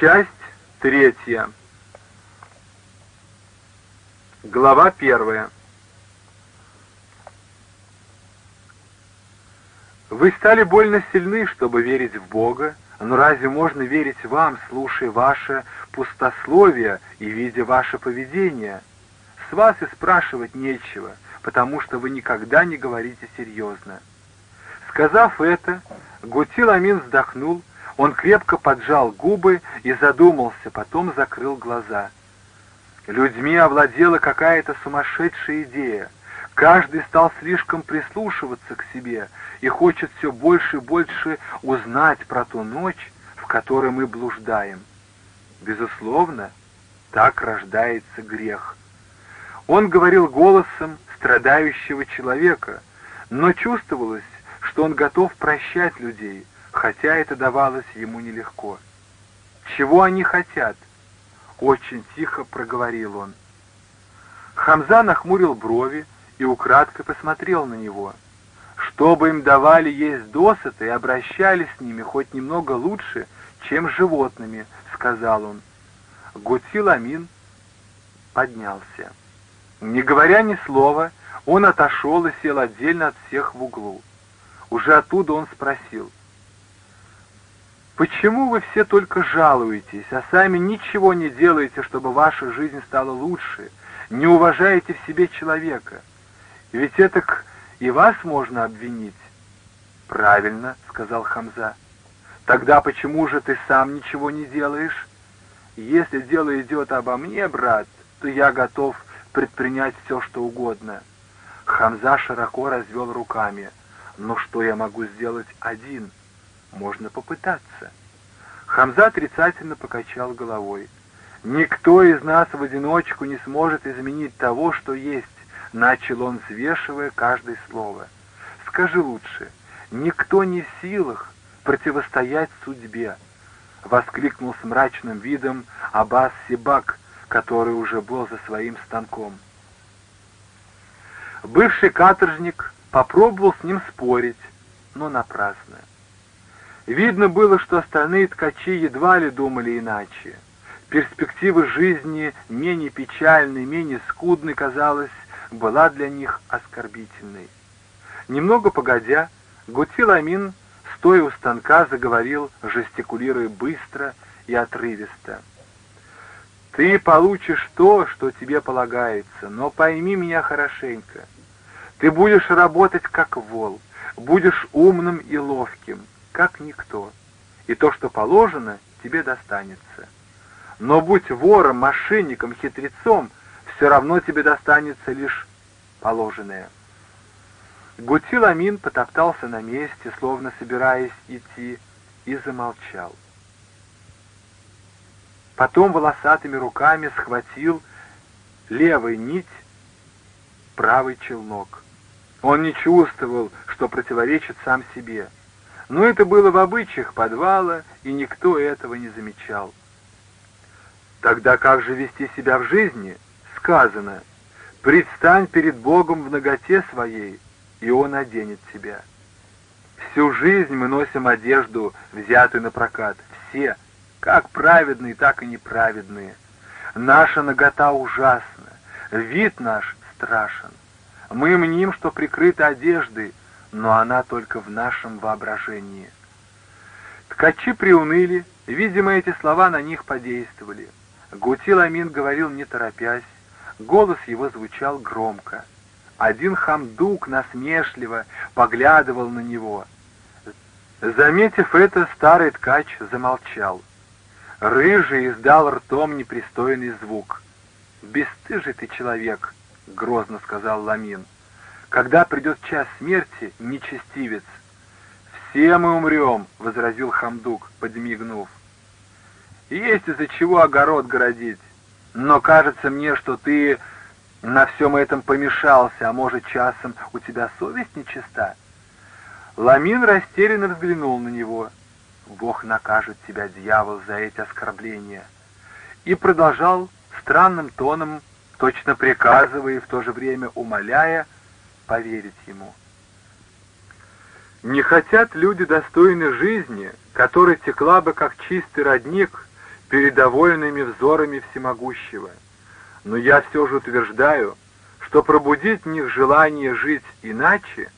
Часть третья. Глава первая. Вы стали больно сильны, чтобы верить в Бога, но разве можно верить вам, слушая ваше пустословие и видя ваше поведение? С вас и спрашивать нечего, потому что вы никогда не говорите серьезно. Сказав это, Гутиламин вздохнул, он крепко поджал губы и задумался, потом закрыл глаза. Людьми овладела какая-то сумасшедшая идея. Каждый стал слишком прислушиваться к себе и хочет все больше и больше узнать про ту ночь, в которой мы блуждаем. Безусловно, так рождается грех. Он говорил голосом страдающего человека, но чувствовалось, что он готов прощать людей, хотя это давалось ему нелегко. «Чего они хотят?» — очень тихо проговорил он. Хамза нахмурил брови и украдкой посмотрел на него. Чтобы им давали есть досыта и обращались с ними хоть немного лучше, чем с животными, — сказал он. Гутил Амин поднялся. Не говоря ни слова, он отошел и сел отдельно от всех в углу. Уже оттуда он спросил. «Почему вы все только жалуетесь, а сами ничего не делаете, чтобы ваша жизнь стала лучше, не уважаете в себе человека? Ведь это и вас можно обвинить». «Правильно», — сказал Хамза. «Тогда почему же ты сам ничего не делаешь? Если дело идет обо мне, брат, то я готов предпринять все, что угодно». Хамза широко развел руками. Но что я могу сделать один? Можно попытаться. Хамза отрицательно покачал головой. «Никто из нас в одиночку не сможет изменить того, что есть», — начал он, взвешивая каждое слово. «Скажи лучше, никто не в силах противостоять судьбе», — воскликнул с мрачным видом Аббас Сибак, который уже был за своим станком. Бывший каторжник Попробовал с ним спорить, но напрасно. Видно было, что остальные ткачи едва ли думали иначе. Перспектива жизни, менее печальной, менее скудной, казалось, была для них оскорбительной. Немного погодя, Гутиламин, стоя у станка, заговорил, жестикулируя быстро и отрывисто. «Ты получишь то, что тебе полагается, но пойми меня хорошенько. Ты будешь работать как вол, будешь умным и ловким, как никто, и то, что положено, тебе достанется. Но будь вором, мошенником, хитрецом, все равно тебе достанется лишь положенное. Гутиламин потоптался на месте, словно собираясь идти, и замолчал. Потом волосатыми руками схватил левой нить правый челнок. Он не чувствовал, что противоречит сам себе. Но это было в обычаях подвала, и никто этого не замечал. Тогда как же вести себя в жизни? Сказано, предстань перед Богом в ноготе своей, и Он оденет тебя. Всю жизнь мы носим одежду, взятую на прокат, все, как праведные, так и неправедные. Наша нагота ужасна, вид наш страшен. Мы мним, что прикрыты одеждой, но она только в нашем воображении. Ткачи приуныли, видимо, эти слова на них подействовали. Гутил Амин говорил не торопясь, голос его звучал громко. Один хамдук насмешливо поглядывал на него. Заметив это, старый ткач замолчал. Рыжий издал ртом непристойный звук. «Бестыжий ты человек!» — грозно сказал Ламин. «Когда придет час смерти, нечестивец!» «Все мы умрем!» — возразил Хамдук, подмигнув. «Есть из-за чего огород городить, но кажется мне, что ты на всем этом помешался, а может, часом у тебя совесть нечиста?» Ламин растерянно взглянул на него. «Бог накажет тебя, дьявол, за эти оскорбления!» И продолжал странным тоном точно приказывая и в то же время умоляя поверить ему. Не хотят люди достойной жизни, которая текла бы как чистый родник, перед довольными взорами всемогущего. Но я все же утверждаю, что пробудить в них желание жить иначе,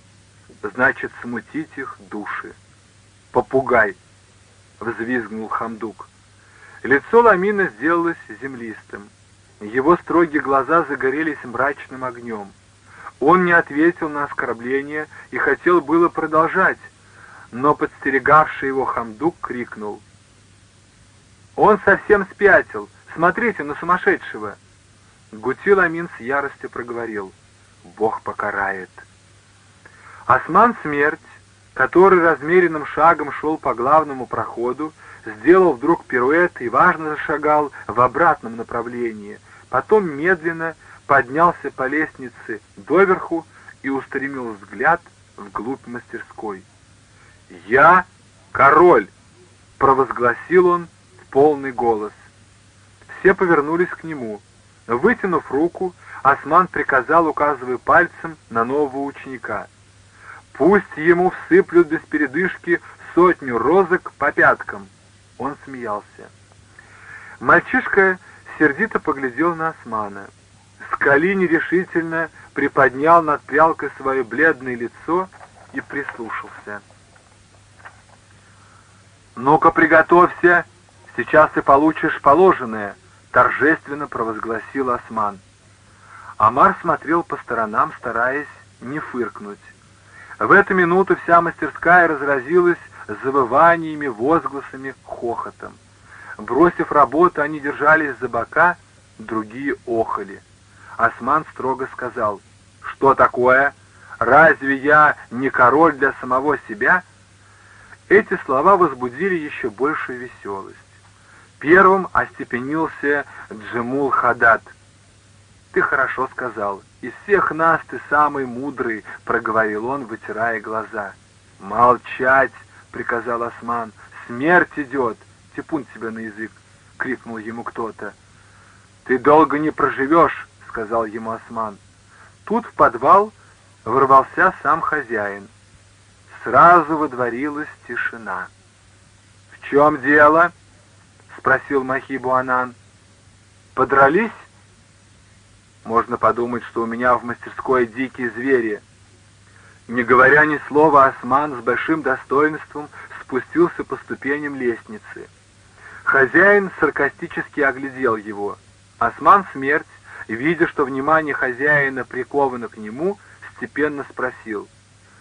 значит смутить их души. «Попугай!» — взвизгнул Хамдук. Лицо Ламина сделалось землистым. Его строгие глаза загорелись мрачным огнем. Он не ответил на оскорбление и хотел было продолжать, но подстерегавший его Хамдук крикнул. «Он совсем спятил! Смотрите на сумасшедшего!» Гутил Амин с яростью проговорил. «Бог покарает!» Осман Смерть, который размеренным шагом шел по главному проходу, сделал вдруг пируэт и важно зашагал в обратном направлении, потом медленно поднялся по лестнице доверху и устремил взгляд вглубь мастерской. «Я король!» — провозгласил он в полный голос. Все повернулись к нему. Вытянув руку, Осман приказал, указывая пальцем на нового ученика. «Пусть ему всыплют без передышки сотню розок по пяткам!» Он смеялся. Мальчишка сердито поглядел на Османа. Скали нерешительно приподнял над прялкой свое бледное лицо и прислушался. «Ну-ка, приготовься, сейчас ты получишь положенное», — торжественно провозгласил Осман. Амар смотрел по сторонам, стараясь не фыркнуть. В эту минуту вся мастерская разразилась завываниями, возгласами, хохотом. Бросив работу, они держались за бока, другие охали. Осман строго сказал, «Что такое? Разве я не король для самого себя?» Эти слова возбудили еще большую веселость. Первым остепенился Джемул Хадад. «Ты хорошо сказал. Из всех нас ты самый мудрый», — проговорил он, вытирая глаза. «Молчать!» — приказал Осман. «Смерть идет!» — типун тебе на язык! — крикнул ему кто-то. «Ты долго не проживешь!» — сказал ему Осман. Тут в подвал ворвался сам хозяин. Сразу водворилась тишина. «В чем дело?» — спросил Махибу Анан. «Подрались?» «Можно подумать, что у меня в мастерской дикие звери», не говоря ни слова, Осман с большим достоинством спустился по ступеням лестницы. Хозяин саркастически оглядел его. Осман смерть, видя, что внимание хозяина приковано к нему, степенно спросил,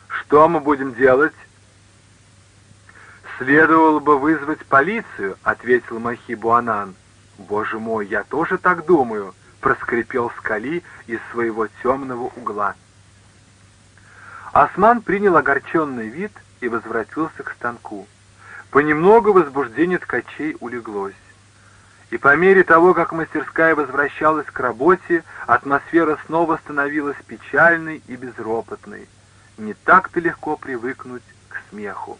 «Что мы будем делать?» «Следовало бы вызвать полицию», — ответил Махибуанан. «Боже мой, я тоже так думаю», — проскрипел Скали из своего темного угла. Осман принял огорченный вид и возвратился к станку. Понемногу возбуждение ткачей улеглось. И по мере того, как мастерская возвращалась к работе, атмосфера снова становилась печальной и безропотной. Не так-то легко привыкнуть к смеху.